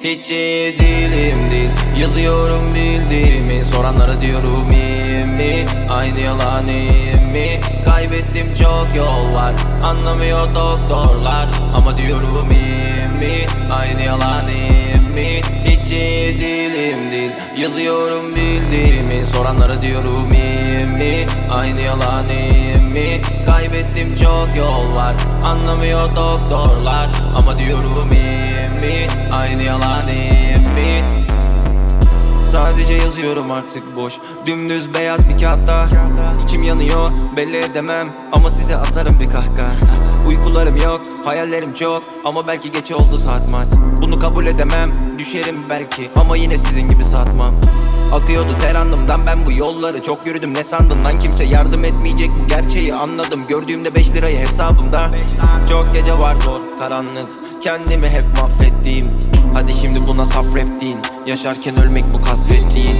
Hiç iyi değilim değil. Yazıyorum bildiğimi Soranlara diyorum iyiyim mi? Aynı yalan iyiyim mi? Kaybettim çok yol var. Anlamıyor doktorlar Ama diyorum iyiyim mi? Aynı yalan iyiyim mi? Hiç iyi değilim değil. Yazıyorum bildiğimi Soranlara diyorum iyiyim mi? Aynı yalan iyiyim mi Kaybettim çok yol var Anlamıyor doktorlar. Ama diyorum iyiyim mi? Aynı yalan iyiyim mi? Sadece yazıyorum artık boş. Dümdüz beyaz bir kağıtta İçim yanıyor belli edemem. Ama size atarım bir kahkaha Uykularım yok hayallerim çok. Ama belki geç oldu saat mat Bunu kabul edemem düşerim belki. Ama yine sizin gibi satmam. Akıyordu ter andımdan ben bu yolları çok yürüdüm. Ne sandın lan? Kimse yardım etmeyecek. Bu gerçeği anladım. Gördüğümde 5 lirayı hesabımda. Çok gece var zor karanlık. Kendimi hep mahvettiğim. Hadi şimdi buna saf rap deyin. Yaşarken ölmek bu kasvetliğin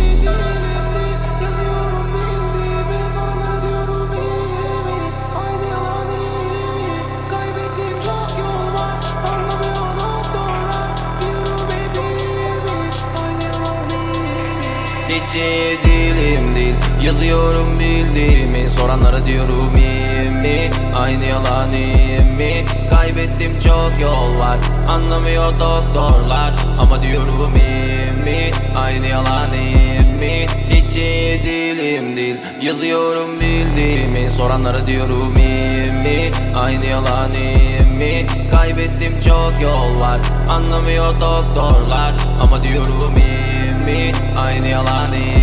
iyi değilim değil Yazıyorum bildiğimi Soranlara diyorum iyiyim mi? Aynı yalan iyiyim mi? Kaybettim çok yol var Anlamıyor doktorlar Ama diyorum iyiyim mi? Aynı yalan iyiyim mi? Hiç iyi değilim değil Yazıyorum bildiğimi Soranlara diyorum iyiyim mi? Aynı yalan iyiyim mi? Kaybettim çok yol var Anlamıyor doktorlar Ama diyorum iyiyim mi Aynı yalan iyiyim